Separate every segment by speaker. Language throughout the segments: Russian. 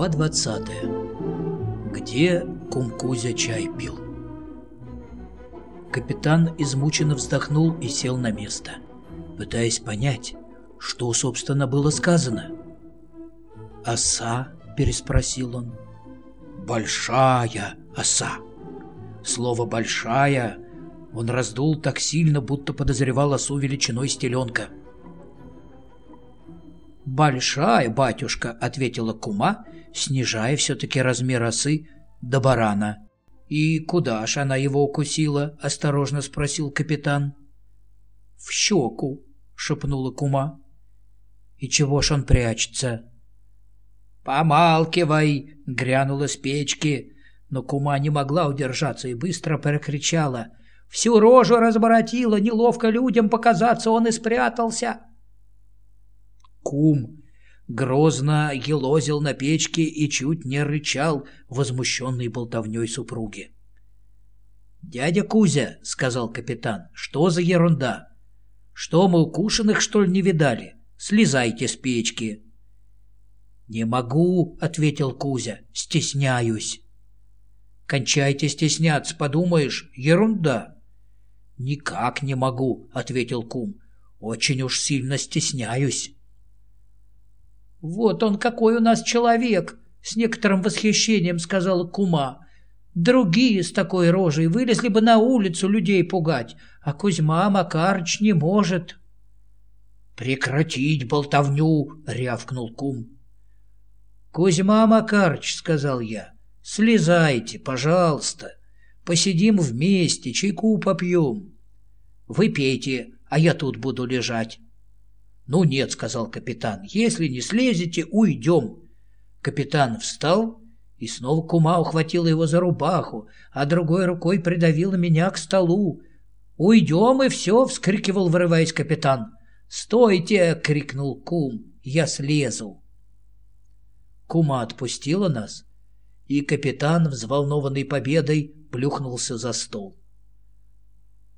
Speaker 1: Глава 20. Где Кумкузя чай пил? Капитан измученно вздохнул и сел на место, пытаясь понять, что, собственно, было сказано. «Оса?» – переспросил он. «Большая оса!» Слово «большая» он раздул так сильно, будто подозревал осу величиной стеленка. «Большая, батюшка», — ответила кума, снижая все-таки размер осы до барана. «И куда ж она его укусила?» — осторожно спросил капитан. «В щеку», — шепнула кума. «И чего ж он прячется?» «Помалкивай!» — грянула с печки, но кума не могла удержаться и быстро прокричала. «Всю рожу разборотила, неловко людям показаться, он и спрятался!» Кум грозно елозил на печке и чуть не рычал, возмущенный болтовней супруги. «Дядя Кузя», — сказал капитан, — «что за ерунда? Что, мы укушенных, что ли, не видали? Слезайте с печки». «Не могу», — ответил Кузя, — «стесняюсь». «Кончайте стесняться, подумаешь, ерунда». «Никак не могу», — ответил кум, — «очень уж сильно стесняюсь». «Вот он какой у нас человек!» — с некоторым восхищением сказала кума. «Другие с такой рожей вылезли бы на улицу людей пугать, а Кузьма Макарыч не может». «Прекратить болтовню!» — рявкнул кум. «Кузьма Макарыч», — сказал я, — «слезайте, пожалуйста. Посидим вместе, чайку попьем. Вы пейте, а я тут буду лежать». «Ну нет», — сказал капитан, — «если не слезете, уйдем». Капитан встал, и снова кума ухватила его за рубаху, а другой рукой придавила меня к столу. «Уйдем, и все!» — вскрикивал, вырываясь капитан. «Стойте!» — крикнул кум. «Я слезу!» Кума отпустила нас, и капитан, взволнованный победой, плюхнулся за стол.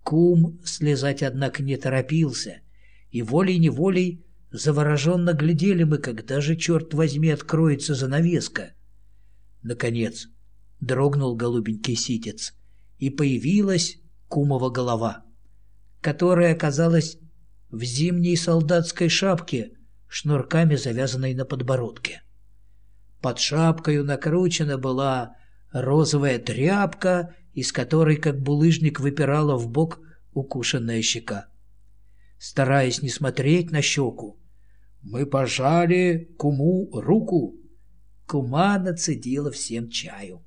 Speaker 1: Кум слезать, однако, не торопился — и волей-неволей завороженно глядели мы, когда же, черт возьми, откроется занавеска. Наконец, дрогнул голубенький ситец, и появилась кумова голова, которая оказалась в зимней солдатской шапке, шнурками завязанной на подбородке. Под шапкою накручена была розовая тряпка, из которой, как булыжник, выпирала в бок укушенная щека стараясь не смотреть на щеку. Мы пожали куму руку. Кума нацедила всем чаю.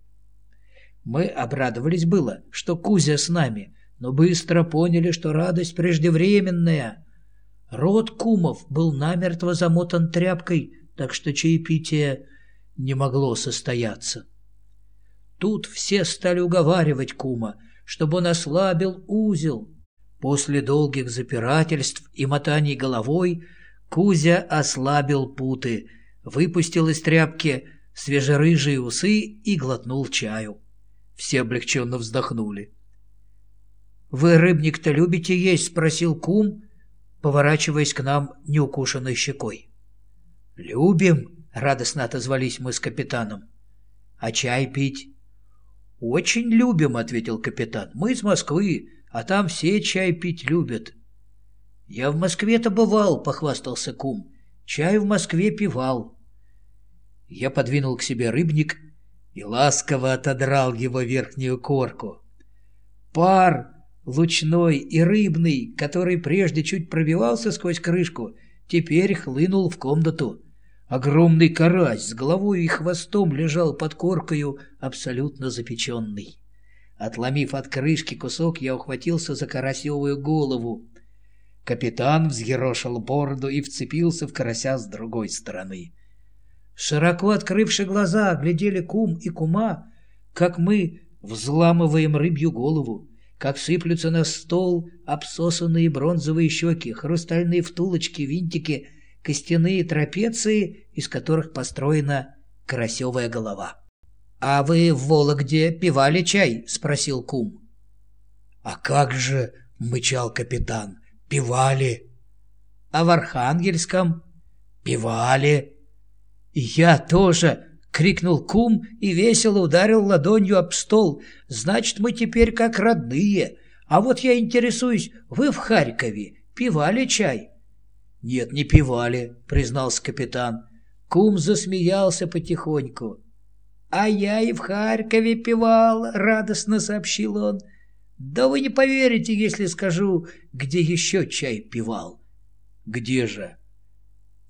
Speaker 1: Мы обрадовались было, что Кузя с нами, но быстро поняли, что радость преждевременная. Рот кумов был намертво замотан тряпкой, так что чаепитие не могло состояться. Тут все стали уговаривать кума, чтобы он ослабил узел, После долгих запирательств и мотаний головой Кузя ослабил путы, выпустил из тряпки свежерыжие усы и глотнул чаю. Все облегченно вздохнули. «Вы рыбник-то любите есть?» — спросил кум, поворачиваясь к нам неукушенной щекой. «Любим», — радостно отозвались мы с капитаном. «А чай пить?» «Очень любим», — ответил капитан. «Мы из Москвы, а там все чай пить любят. Я в Москве-то бывал, похвастался кум. Чай в Москве пивал. Я подвинул к себе рыбник и ласково отодрал его верхнюю корку. Пар лучной и рыбный, который прежде чуть пробивался сквозь крышку, теперь хлынул в комнату. Огромный карась с головой и хвостом лежал под коркою, абсолютно запеченный. Отломив от крышки кусок, я ухватился за карасевую голову. Капитан взъерошил бороду и вцепился в карася с другой стороны. Широко открывши глаза, глядели кум и кума, как мы взламываем рыбью голову, как сыплются на стол обсосанные бронзовые щеки, хрустальные втулочки, винтики, костяные трапеции, из которых построена карасевая голова. «А вы в Вологде пивали чай?» — спросил кум. «А как же?» — мычал капитан. «Пивали». «А в Архангельском?» «Пивали». «Я тоже!» — крикнул кум и весело ударил ладонью об стол. «Значит, мы теперь как родные. А вот я интересуюсь, вы в Харькове пивали чай?» «Нет, не пивали», — признался капитан. Кум засмеялся потихоньку. «А я и в Харькове пивал», — радостно сообщил он. «Да вы не поверите, если скажу, где еще чай пивал». «Где же?»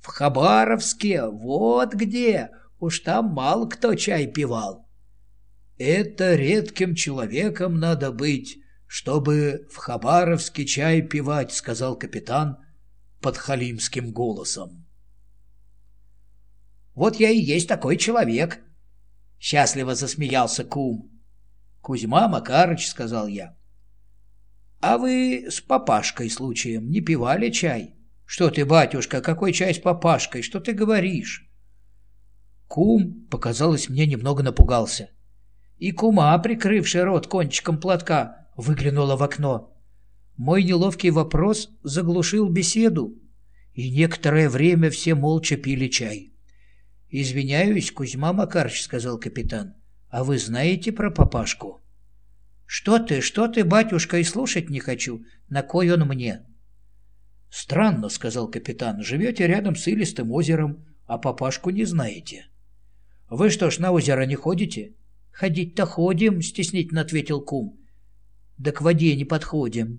Speaker 1: «В Хабаровске, вот где. Уж там мало кто чай пивал». «Это редким человеком надо быть, чтобы в Хабаровске чай пивать», — сказал капитан под халимским голосом. «Вот я и есть такой человек», — счастливо засмеялся кум. «Кузьма Макарыч», — сказал я. «А вы с папашкой случаем не пивали чай?» «Что ты, батюшка, какой чай с папашкой? Что ты говоришь?» Кум, показалось, мне немного напугался. И кума, прикрывшая рот кончиком платка, выглянула в окно. Мой неловкий вопрос заглушил беседу, и некоторое время все молча пили чай. «Извиняюсь, Кузьма Макарыч», — сказал капитан, — «а вы знаете про папашку?» «Что ты, что ты, батюшка, и слушать не хочу. На кой он мне?» «Странно», — сказал капитан, — «живете рядом с Илистым озером, а папашку не знаете». «Вы что ж, на озеро не ходите?» «Ходить-то ходим», — стеснительно ответил кум. «Да к воде не подходим».